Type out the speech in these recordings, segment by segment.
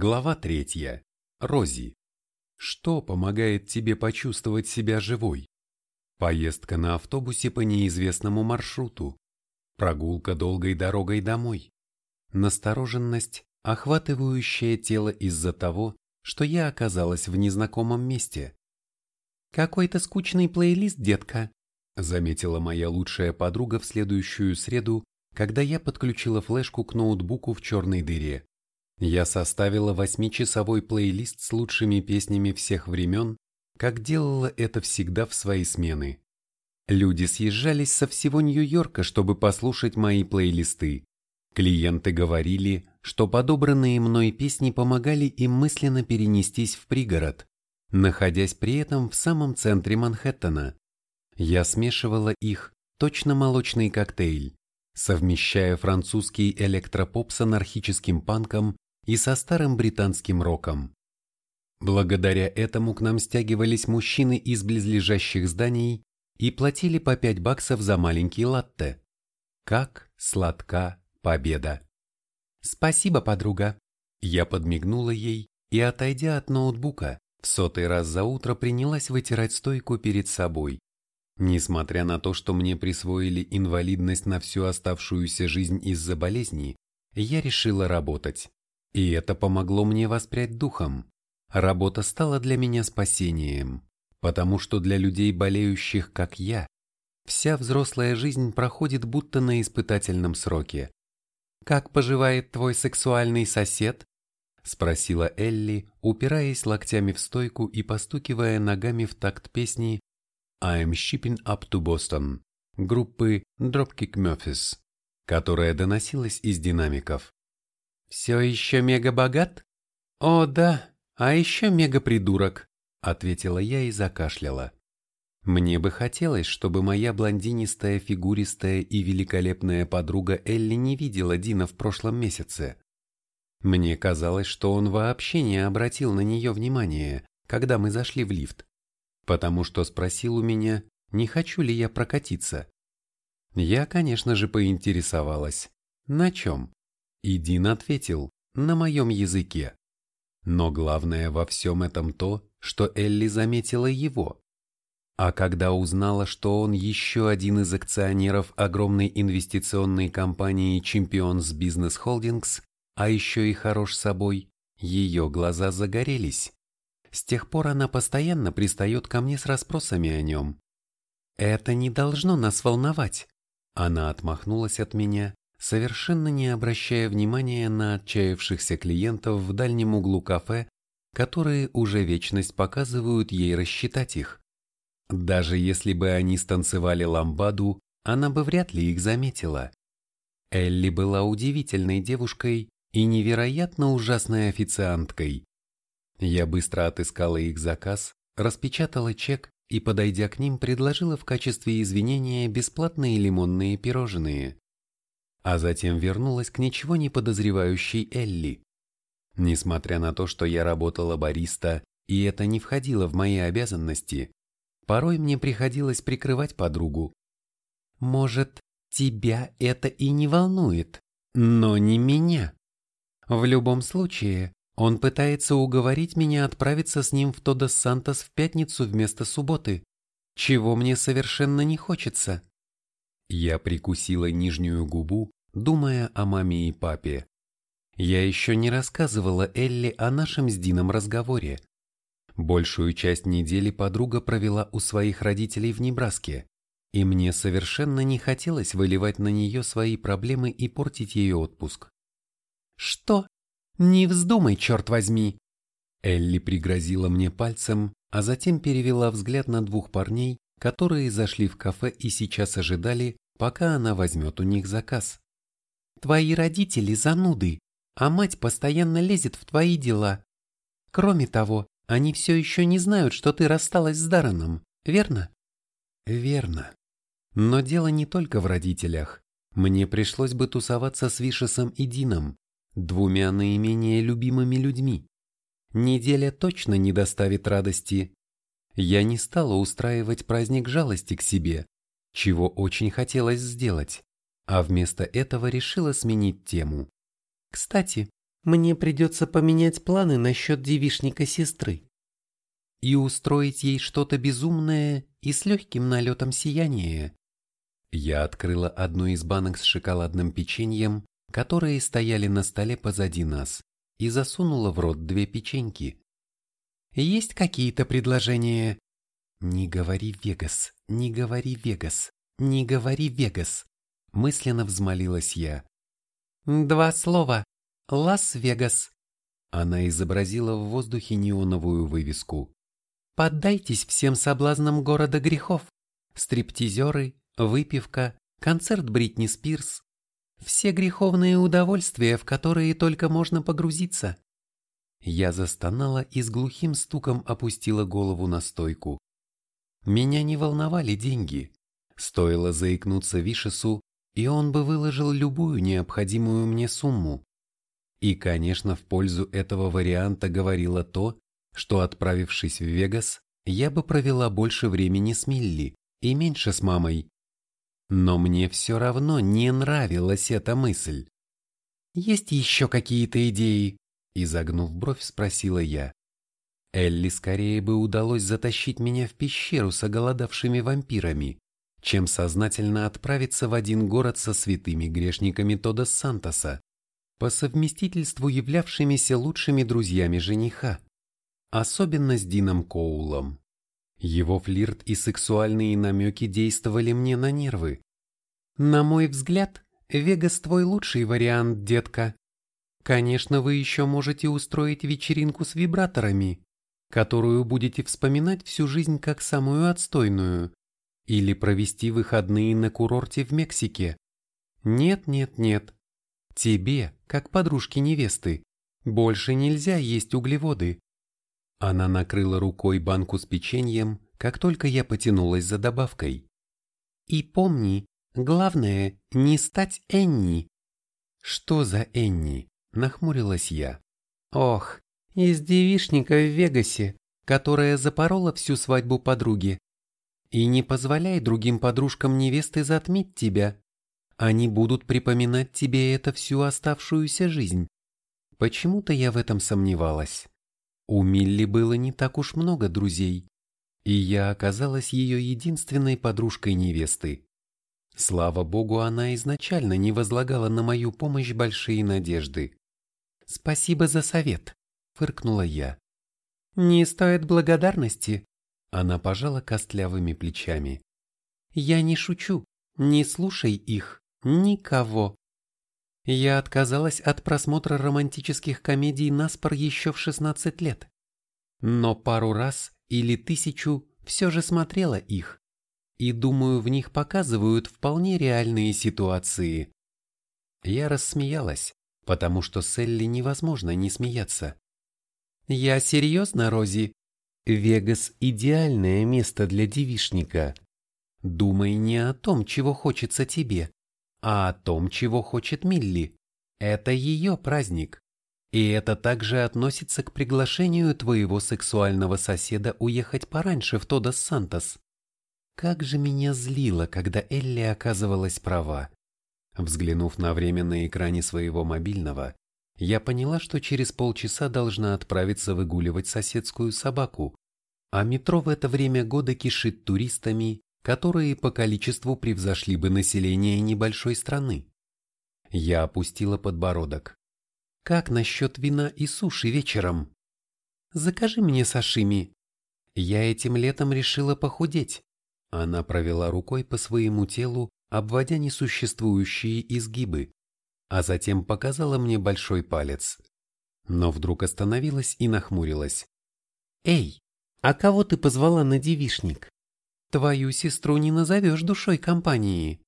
Глава третья. Рози. Что помогает тебе почувствовать себя живой? Поездка на автобусе по неизвестному маршруту. Прогулка долгой дорогой домой. Настороженность, охватывающая тело из-за того, что я оказалась в незнакомом месте. «Какой-то скучный плейлист, детка», заметила моя лучшая подруга в следующую среду, когда я подключила флешку к ноутбуку в черной дыре. Я составила восьмичасовой плейлист с лучшими песнями всех времен, как делала это всегда в свои смены. Люди съезжались со всего Нью-Йорка, чтобы послушать мои плейлисты. Клиенты говорили, что подобранные мной песни помогали им мысленно перенестись в пригород, находясь при этом в самом центре Манхэттена. Я смешивала их, точно молочный коктейль, совмещая французский электропоп с анархическим панком и со старым британским роком. Благодаря этому к нам стягивались мужчины из близлежащих зданий и платили по 5 баксов за маленький латте. Как сладка победа. Спасибо, подруга. Я подмигнула ей и, отойдя от ноутбука, в сотый раз за утро принялась вытирать стойку перед собой. Несмотря на то, что мне присвоили инвалидность на всю оставшуюся жизнь из-за болезни, я решила работать. И это помогло мне воспрять духом. Работа стала для меня спасением, потому что для людей, болеющих как я, вся взрослая жизнь проходит будто на испытательном сроке. «Как поживает твой сексуальный сосед?» – спросила Элли, упираясь локтями в стойку и постукивая ногами в такт песни I'm Shipping Up to Boston группы Dropkick Murphys, которая доносилась из динамиков. «Все еще мега богат?» «О, да, а еще мега придурок», — ответила я и закашляла. Мне бы хотелось, чтобы моя блондинистая, фигуристая и великолепная подруга Элли не видела Дина в прошлом месяце. Мне казалось, что он вообще не обратил на нее внимания, когда мы зашли в лифт потому что спросил у меня, не хочу ли я прокатиться. Я, конечно же, поинтересовалась, на чем? И Дин ответил, на моем языке. Но главное во всем этом то, что Элли заметила его. А когда узнала, что он еще один из акционеров огромной инвестиционной компании Champions Business Holdings, а еще и хорош собой, ее глаза загорелись. С тех пор она постоянно пристает ко мне с расспросами о нем. «Это не должно нас волновать!» Она отмахнулась от меня, совершенно не обращая внимания на отчаявшихся клиентов в дальнем углу кафе, которые уже вечность показывают ей рассчитать их. Даже если бы они станцевали ламбаду, она бы вряд ли их заметила. Элли была удивительной девушкой и невероятно ужасной официанткой, я быстро отыскала их заказ, распечатала чек и, подойдя к ним, предложила в качестве извинения бесплатные лимонные пирожные. А затем вернулась к ничего не подозревающей Элли. Несмотря на то, что я работала бариста, и это не входило в мои обязанности, порой мне приходилось прикрывать подругу. Может, тебя это и не волнует, но не меня. В любом случае, он пытается уговорить меня отправиться с ним в Тодос Сантос в пятницу вместо субботы, чего мне совершенно не хочется. Я прикусила нижнюю губу, думая о маме и папе. Я еще не рассказывала Элли о нашем с Дином разговоре. Большую часть недели подруга провела у своих родителей в Небраске, и мне совершенно не хотелось выливать на нее свои проблемы и портить ее отпуск. «Что?» «Не вздумай, черт возьми!» Элли пригрозила мне пальцем, а затем перевела взгляд на двух парней, которые зашли в кафе и сейчас ожидали, пока она возьмет у них заказ. «Твои родители зануды, а мать постоянно лезет в твои дела. Кроме того, они все еще не знают, что ты рассталась с Дарреном, верно?» «Верно. Но дело не только в родителях. Мне пришлось бы тусоваться с Вишесом и Дином, двумя наименее любимыми людьми. Неделя точно не доставит радости. Я не стала устраивать праздник жалости к себе, чего очень хотелось сделать, а вместо этого решила сменить тему. Кстати, мне придется поменять планы насчет девишника сестры и устроить ей что-то безумное и с легким налетом сияния. Я открыла одну из банок с шоколадным печеньем, которые стояли на столе позади нас, и засунула в рот две печеньки. «Есть какие-то предложения?» «Не говори Вегас, не говори Вегас, не говори Вегас», мысленно взмолилась я. «Два слова. Лас-Вегас». Она изобразила в воздухе неоновую вывеску. «Поддайтесь всем соблазнам города грехов. Стриптизеры, выпивка, концерт Бритни Спирс. Все греховные удовольствия, в которые только можно погрузиться». Я застонала и с глухим стуком опустила голову на стойку. Меня не волновали деньги. Стоило заикнуться Вишесу, и он бы выложил любую необходимую мне сумму. И, конечно, в пользу этого варианта говорило то, что, отправившись в Вегас, я бы провела больше времени с Милли и меньше с мамой. Но мне все равно не нравилась эта мысль. «Есть еще какие-то идеи?» Изогнув бровь, спросила я. Элли скорее бы удалось затащить меня в пещеру с оголодавшими вампирами, чем сознательно отправиться в один город со святыми грешниками Тода Сантоса по совместительству являвшимися лучшими друзьями жениха, особенно с Дином Коулом. Его флирт и сексуальные намеки действовали мне на нервы. На мой взгляд, Вегас твой лучший вариант, детка. Конечно, вы еще можете устроить вечеринку с вибраторами, которую будете вспоминать всю жизнь как самую отстойную, или провести выходные на курорте в Мексике. Нет, нет, нет. Тебе, как подружке невесты, больше нельзя есть углеводы. Она накрыла рукой банку с печеньем, как только я потянулась за добавкой. И помни, главное, не стать Энни. Что за Энни? Нахмурилась я. Ох, из девишника в Вегасе, которая запорола всю свадьбу подруги. И не позволяй другим подружкам невесты затмить тебя. Они будут припоминать тебе это всю оставшуюся жизнь. Почему-то я в этом сомневалась. У Милли было не так уж много друзей, и я оказалась ее единственной подружкой невесты. Слава богу, она изначально не возлагала на мою помощь большие надежды. «Спасибо за совет», — фыркнула я. «Не стоит благодарности», — она пожала костлявыми плечами. «Я не шучу, не слушай их. Никого. Я отказалась от просмотра романтических комедий наспор еще в 16 лет. Но пару раз или тысячу все же смотрела их. И думаю, в них показывают вполне реальные ситуации. Я рассмеялась, потому что с Элли невозможно не смеяться. Я серьезно, Рози? Вегас – идеальное место для девишника. Думай не о том, чего хочется тебе, а о том, чего хочет Милли. Это ее праздник. И это также относится к приглашению твоего сексуального соседа уехать пораньше в Тодос Сантос. Как же меня злило, когда Элли оказывалась права. Взглянув на время на экране своего мобильного, я поняла, что через полчаса должна отправиться выгуливать соседскую собаку, а метро в это время года кишит туристами которые по количеству превзошли бы население небольшой страны. Я опустила подбородок. Как насчет вина и суши вечером? Закажи мне сашими. Я этим летом решила похудеть. Она провела рукой по своему телу, обводя несуществующие изгибы, а затем показала мне большой палец. Но вдруг остановилась и нахмурилась. «Эй, а кого ты позвала на девишник?» Твою сестру не назовешь душой компании.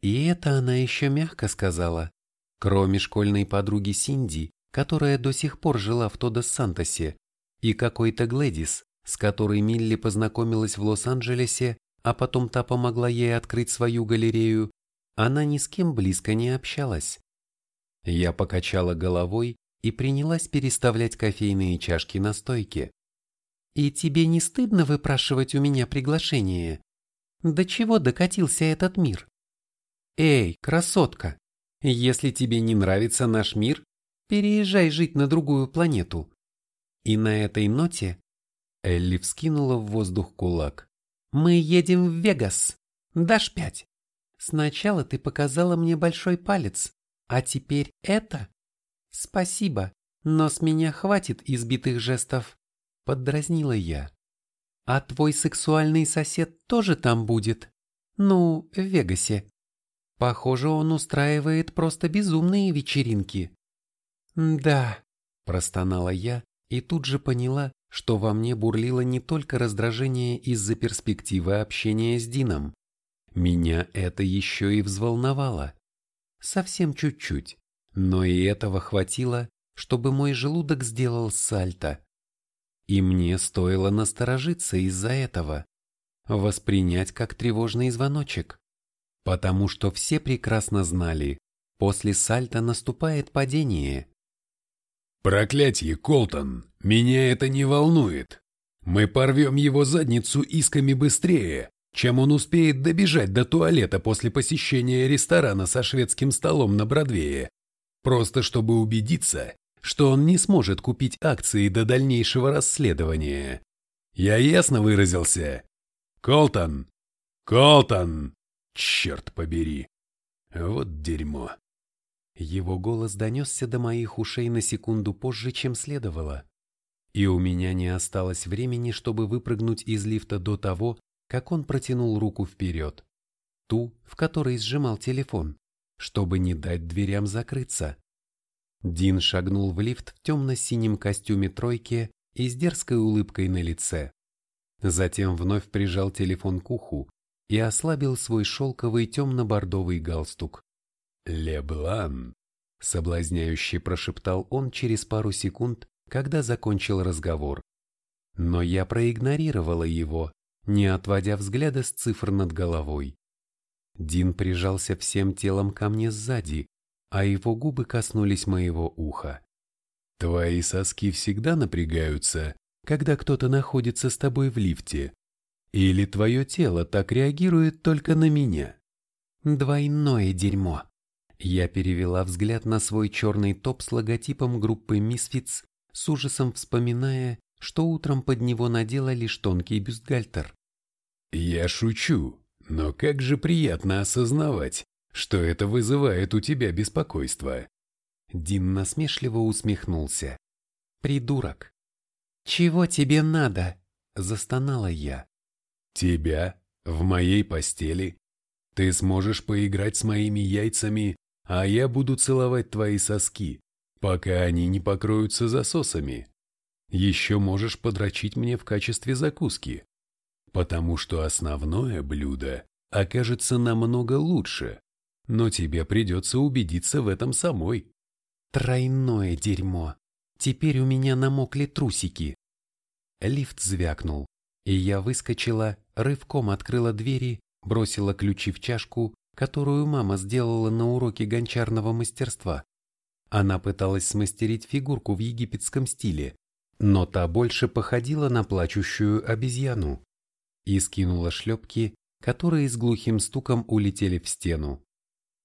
И это она еще мягко сказала. Кроме школьной подруги Синди, которая до сих пор жила в Тодос-Сантосе, и какой-то Глэдис, с которой Милли познакомилась в Лос-Анджелесе, а потом та помогла ей открыть свою галерею, она ни с кем близко не общалась. Я покачала головой и принялась переставлять кофейные чашки на стойке. И тебе не стыдно выпрашивать у меня приглашение? До чего докатился этот мир? Эй, красотка, если тебе не нравится наш мир, переезжай жить на другую планету. И на этой ноте Элли вскинула в воздух кулак. Мы едем в Вегас. Дашь пять? Сначала ты показала мне большой палец, а теперь это? Спасибо, но с меня хватит избитых жестов, поддразнила я. А твой сексуальный сосед тоже там будет? Ну, в Вегасе. Похоже, он устраивает просто безумные вечеринки. Да, простонала я и тут же поняла, что во мне бурлило не только раздражение из-за перспективы общения с Дином. Меня это еще и взволновало. Совсем чуть-чуть, но и этого хватило, чтобы мой желудок сделал сальто. И мне стоило насторожиться из-за этого, воспринять как тревожный звоночек, потому что все прекрасно знали, после сальта наступает падение. «Проклятье, Колтон, меня это не волнует. Мы порвем его задницу исками быстрее, чем он успеет добежать до туалета после посещения ресторана со шведским столом на Бродвее, просто чтобы убедиться, что он не сможет купить акции до дальнейшего расследования. Я ясно выразился? Колтон! Колтон! Черт побери! Вот дерьмо. Его голос донесся до моих ушей на секунду позже, чем следовало. И у меня не осталось времени, чтобы выпрыгнуть из лифта до того, как он протянул руку вперед, ту, в которой сжимал телефон, чтобы не дать дверям закрыться. Дин шагнул в лифт в темно-синем костюме тройки и с дерзкой улыбкой на лице. Затем вновь прижал телефон к уху и ослабил свой шелковый темно-бордовый галстук. «Леблан!» — соблазняюще прошептал он через пару секунд, когда закончил разговор. Но я проигнорировала его, не отводя взгляда с цифр над головой. Дин прижался всем телом ко мне сзади, а его губы коснулись моего уха. «Твои соски всегда напрягаются, когда кто-то находится с тобой в лифте? Или твое тело так реагирует только на меня?» «Двойное дерьмо!» Я перевела взгляд на свой черный топ с логотипом группы Misfits, с ужасом вспоминая, что утром под него надела лишь тонкий бюстгальтер. «Я шучу, но как же приятно осознавать, что это вызывает у тебя беспокойство. Дин насмешливо усмехнулся. Придурок. Чего тебе надо? Застонала я. Тебя? В моей постели? Ты сможешь поиграть с моими яйцами, а я буду целовать твои соски, пока они не покроются засосами. Еще можешь подрочить мне в качестве закуски, потому что основное блюдо окажется намного лучше но тебе придется убедиться в этом самой. Тройное дерьмо. Теперь у меня намокли трусики. Лифт звякнул, и я выскочила, рывком открыла двери, бросила ключи в чашку, которую мама сделала на уроке гончарного мастерства. Она пыталась смастерить фигурку в египетском стиле, но та больше походила на плачущую обезьяну. И скинула шлепки, которые с глухим стуком улетели в стену.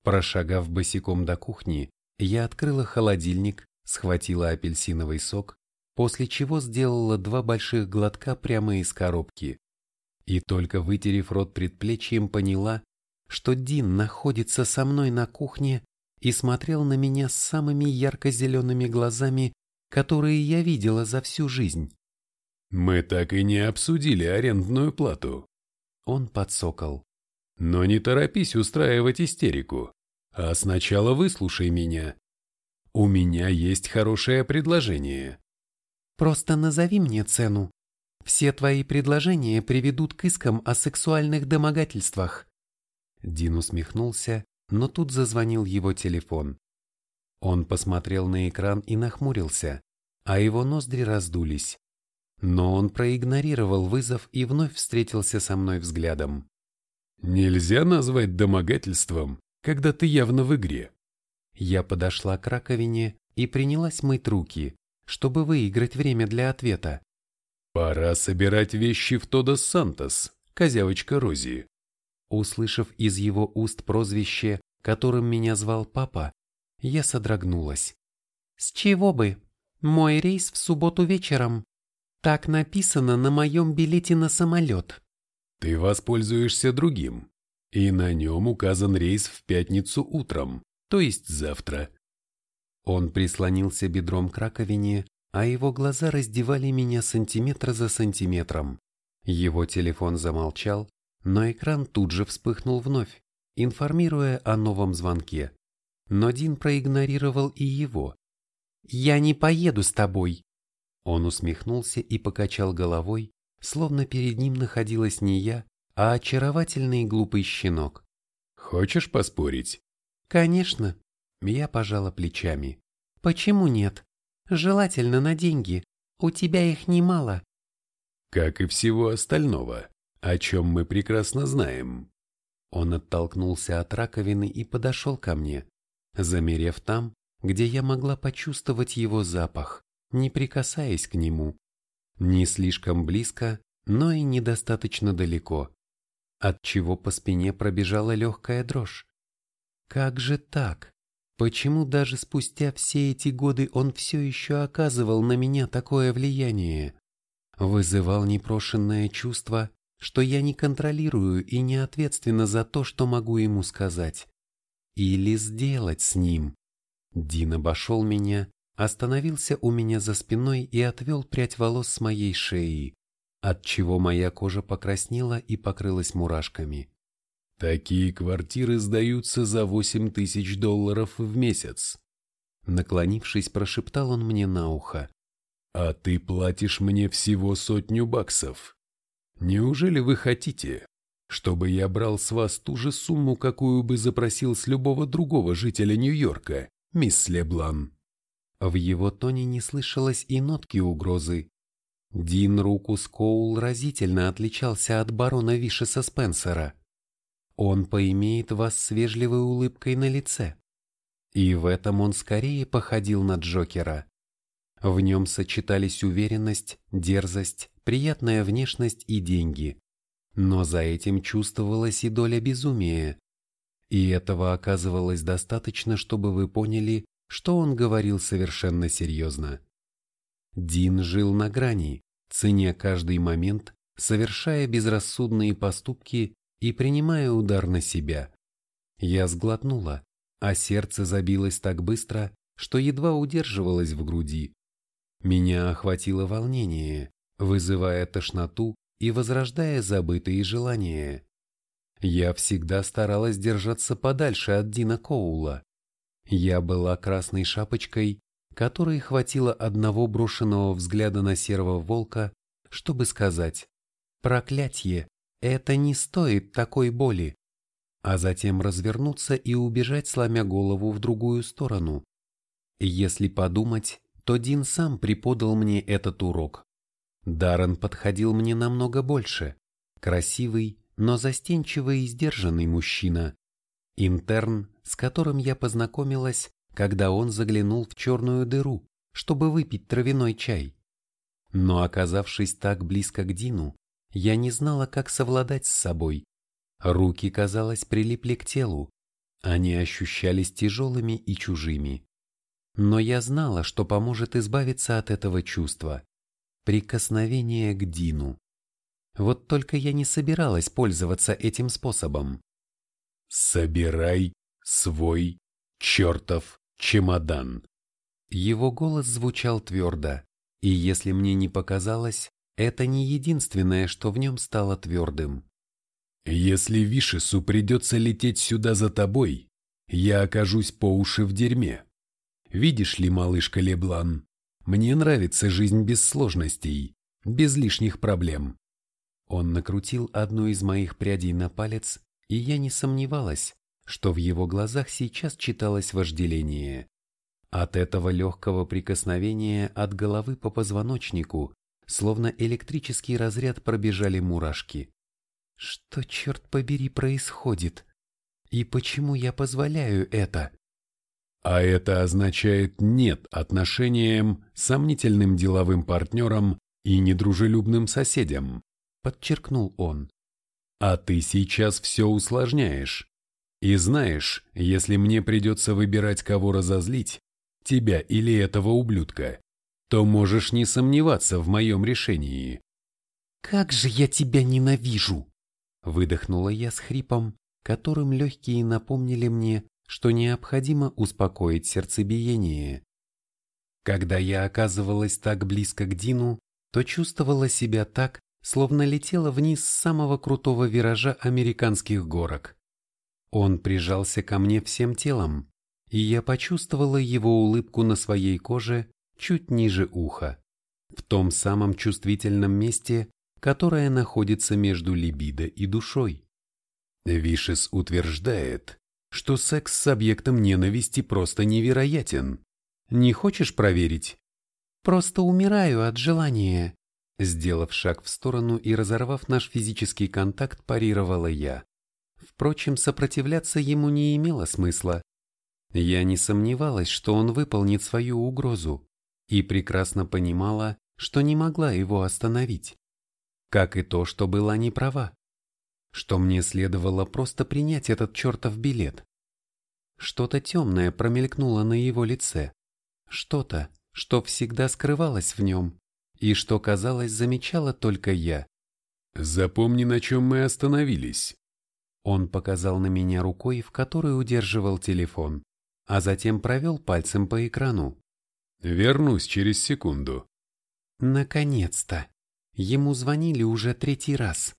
Прошагав босиком до кухни, я открыла холодильник, схватила апельсиновый сок, после чего сделала два больших глотка прямо из коробки. И только вытерев рот предплечьем, поняла, что Дин находится со мной на кухне и смотрел на меня с самыми ярко-зелеными глазами, которые я видела за всю жизнь. «Мы так и не обсудили арендную плату». Он подсокол. Но не торопись устраивать истерику, а сначала выслушай меня. У меня есть хорошее предложение. Просто назови мне цену. Все твои предложения приведут к искам о сексуальных домогательствах. Дин усмехнулся, но тут зазвонил его телефон. Он посмотрел на экран и нахмурился, а его ноздри раздулись. Но он проигнорировал вызов и вновь встретился со мной взглядом. Нельзя назвать домогательством, когда ты явно в игре. Я подошла к раковине и принялась мыть руки, чтобы выиграть время для ответа. Пора собирать вещи в Тодос Сантос, козявочка Рози. Услышав из его уст прозвище, которым меня звал папа, я содрогнулась. С чего бы? Мой рейс в субботу вечером. Так написано на моем билете на самолет. Ты воспользуешься другим, и на нем указан рейс в пятницу утром, то есть завтра. Он прислонился бедром к раковине, а его глаза раздевали меня сантиметр за сантиметром. Его телефон замолчал, но экран тут же вспыхнул вновь, информируя о новом звонке. Но Дин проигнорировал и его. «Я не поеду с тобой!» Он усмехнулся и покачал головой, словно перед ним находилась не я, а очаровательный глупый щенок. «Хочешь поспорить?» «Конечно!» Я пожала плечами. «Почему нет? Желательно на деньги. У тебя их немало». «Как и всего остального, о чем мы прекрасно знаем». Он оттолкнулся от раковины и подошел ко мне, замерев там, где я могла почувствовать его запах, не прикасаясь к нему. Не слишком близко, но и недостаточно далеко, отчего по спине пробежала легкая дрожь. Как же так? Почему даже спустя все эти годы он все еще оказывал на меня такое влияние? Вызывал непрошенное чувство, что я не контролирую и не ответственна за то, что могу ему сказать. Или сделать с ним. Дин обошел меня, остановился у меня за спиной и отвел прядь волос с моей шеи, отчего моя кожа покраснела и покрылась мурашками. Такие квартиры сдаются за восемь тысяч долларов в месяц. Наклонившись, прошептал он мне на ухо. А ты платишь мне всего сотню баксов. Неужели вы хотите, чтобы я брал с вас ту же сумму, какую бы запросил с любого другого жителя Нью-Йорка, мисс Леблан? В его тоне не слышалось и нотки угрозы. Дин Рукус Коул разительно отличался от барона Вишеса Спенсера. Он поимеет вас с вежливой улыбкой на лице. И в этом он скорее походил на Джокера. В нем сочетались уверенность, дерзость, приятная внешность и деньги. Но за этим чувствовалась и доля безумия. И этого оказывалось достаточно, чтобы вы поняли, что он говорил совершенно серьезно. Дин жил на грани, ценя каждый момент, совершая безрассудные поступки и принимая удар на себя. Я сглотнула, а сердце забилось так быстро, что едва удерживалось в груди. Меня охватило волнение, вызывая тошноту и возрождая забытые желания. Я всегда старалась держаться подальше от Дина Коула. Я была красной шапочкой, которой хватило одного брошенного взгляда на серого волка, чтобы сказать «Проклятье! Это не стоит такой боли. А затем развернуться и убежать, сломя голову в другую сторону. Если подумать, то Дин сам преподал мне этот урок. Даррен подходил мне намного больше. Красивый, но застенчивый и сдержанный мужчина. Интерн, с которым я познакомилась, когда он заглянул в черную дыру, чтобы выпить травяной чай. Но оказавшись так близко к Дину, я не знала, как совладать с собой. Руки, казалось, прилипли к телу. Они ощущались тяжелыми и чужими. Но я знала, что поможет избавиться от этого чувства. Прикосновение к Дину. Вот только я не собиралась пользоваться этим способом. «Собирай свой чертов чемодан!» Его голос звучал твердо, и если мне не показалось, это не единственное, что в нем стало твердым. «Если Вишесу придется лететь сюда за тобой, я окажусь по уши в дерьме. Видишь ли, малышка Леблан, мне нравится жизнь без сложностей, без лишних проблем». Он накрутил одну из моих прядей на палец, и я не сомневалась, что в его глазах сейчас читалось вожделение. От этого легкого прикосновения от головы по позвоночнику словно электрический разряд пробежали мурашки. Что, черт побери, происходит? И почему я позволяю это? А это означает нет отношениям, сомнительным деловым партнерам и недружелюбным соседям, подчеркнул он. А ты сейчас все усложняешь. И знаешь, если мне придется выбирать, кого разозлить, тебя или этого ублюдка, то можешь не сомневаться в моем решении. «Как же я тебя ненавижу!» Выдохнула я с хрипом, которым легкие напомнили мне, что необходимо успокоить сердцебиение. Когда я оказывалась так близко к Дину, то чувствовала себя так, словно летела вниз с самого крутого виража американских горок. Он прижался ко мне всем телом, и я почувствовала его улыбку на своей коже чуть ниже уха, в том самом чувствительном месте, которое находится между либидо и душой. Вишес утверждает, что секс с объектом ненависти просто невероятен. Не хочешь проверить? Просто умираю от желания. Сделав шаг в сторону и разорвав наш физический контакт, парировала я. Впрочем, сопротивляться ему не имело смысла. Я не сомневалась, что он выполнит свою угрозу, и прекрасно понимала, что не могла его остановить. Как и то, что была не права. Что мне следовало просто принять этот чертов билет. Что-то темное промелькнуло на его лице. Что-то, что всегда скрывалось в нем, и что, казалось, замечала только я. «Запомни, на чем мы остановились». Он показал на меня рукой, в которой удерживал телефон, а затем провел пальцем по экрану. «Вернусь через секунду». Наконец-то! Ему звонили уже третий раз.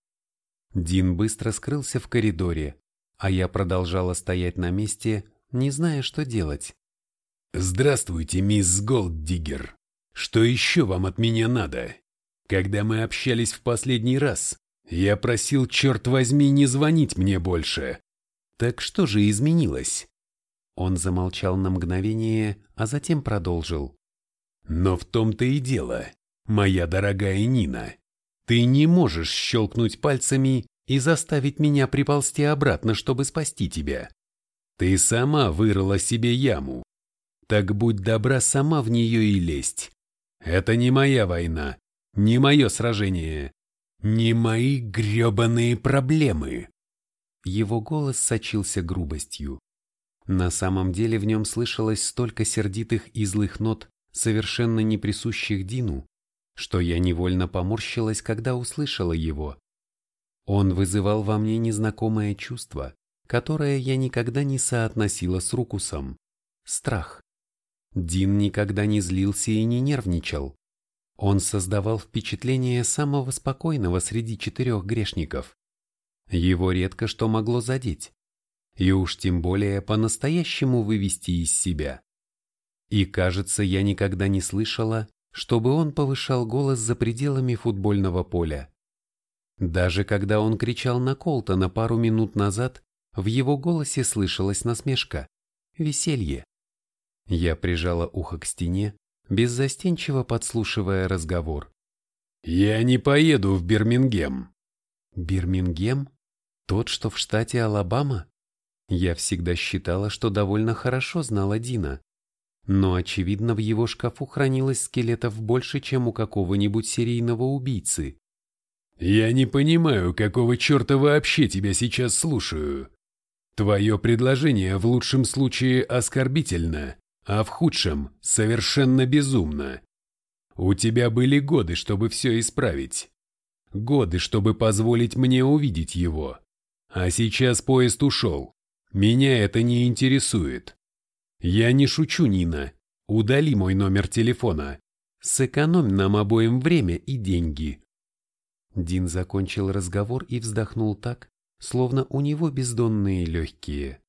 Дин быстро скрылся в коридоре, а я продолжала стоять на месте, не зная, что делать. «Здравствуйте, мисс Голддиггер. Что еще вам от меня надо? Когда мы общались в последний раз, я просил, черт возьми, не звонить мне больше. Так что же изменилось?» Он замолчал на мгновение, а затем продолжил. «Но в том-то и дело, моя дорогая Нина, ты не можешь щелкнуть пальцами и заставить меня приползти обратно, чтобы спасти тебя. Ты сама вырыла себе яму. Так будь добра сама в нее и лезть. Это не моя война, не мое сражение, не мои гребаные проблемы. Его голос сочился грубостью. На самом деле в нем слышалось столько сердитых и злых нот, совершенно не присущих Дину, что я невольно поморщилась, когда услышала его. Он вызывал во мне незнакомое чувство, которое я никогда не соотносила с Рукусом. Страх. Дин никогда не злился и не нервничал. Он создавал впечатление самого спокойного среди четырех грешников. Его редко что могло задеть. И уж тем более по-настоящему вывести из себя. И кажется, я никогда не слышала, чтобы он повышал голос за пределами футбольного поля. Даже когда он кричал на Колтона пару минут назад, в его голосе слышалась насмешка, веселье. Я прижала ухо к стене, беззастенчиво подслушивая разговор. «Я не поеду в Бирмингем». «Бирмингем? Тот, что в штате Алабама?» Я всегда считала, что довольно хорошо знала Дина. Но, очевидно, в его шкафу хранилось скелетов больше, чем у какого-нибудь серийного убийцы. «Я не понимаю, какого черта вообще тебя сейчас слушаю. Твое предложение в лучшем случае оскорбительно, а в худшем совершенно безумно. У тебя были годы, чтобы все исправить. Годы, чтобы позволить мне увидеть его. А сейчас поезд ушел. Меня это не интересует. Я не шучу, Нина. Удали мой номер телефона. Сэкономь нам обоим время и деньги. Дин закончил разговор и вздохнул так, словно у него бездонные легкие.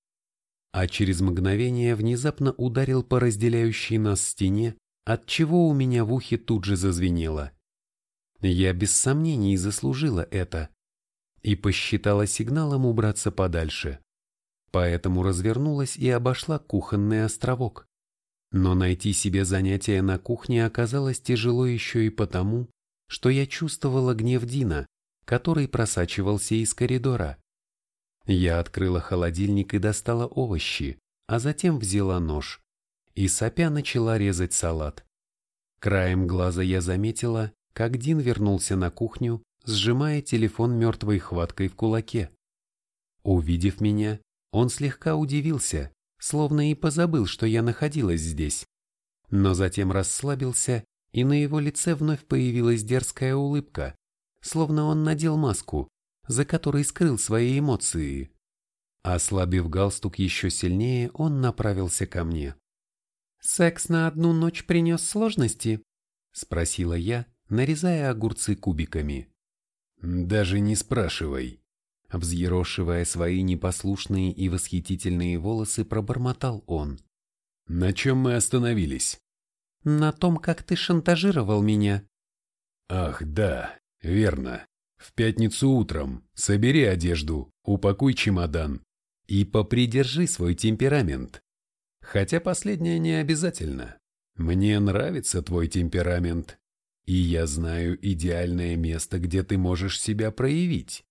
А через мгновение внезапно ударил по разделяющей нас стене, от чего у меня в ухе тут же зазвенело. Я без сомнений заслужила это и посчитала сигналом убраться подальше. Поэтому развернулась и обошла кухонный островок. Но найти себе занятие на кухне оказалось тяжело еще и потому, что я чувствовала гнев Дина, который просачивался из коридора. Я открыла холодильник и достала овощи, а затем взяла нож и сопя начала резать салат. Краем глаза я заметила, как Дин вернулся на кухню, сжимая телефон мертвой хваткой в кулаке. Увидев меня, он слегка удивился, словно и позабыл, что я находилась здесь, но затем расслабился, и на его лице вновь появилась дерзкая улыбка, словно он надел маску, за которой скрыл свои эмоции. Ослабив галстук еще сильнее, он направился ко мне. «Секс на одну ночь принес сложности?» – спросила я, нарезая огурцы кубиками. «Даже не спрашивай». Взъерошивая свои непослушные и восхитительные волосы, пробормотал он. «На чем мы остановились?» «На том, как ты шантажировал меня». «Ах, да, верно. В пятницу утром собери одежду, упакуй чемодан и попридержи свой темперамент. Хотя последнее не обязательно. Мне нравится твой темперамент, и я знаю идеальное место, где ты можешь себя проявить.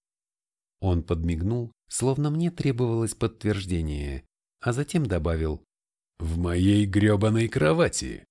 Он подмигнул, словно мне требовалось подтверждение, а затем добавил. В моей гребаной кровати.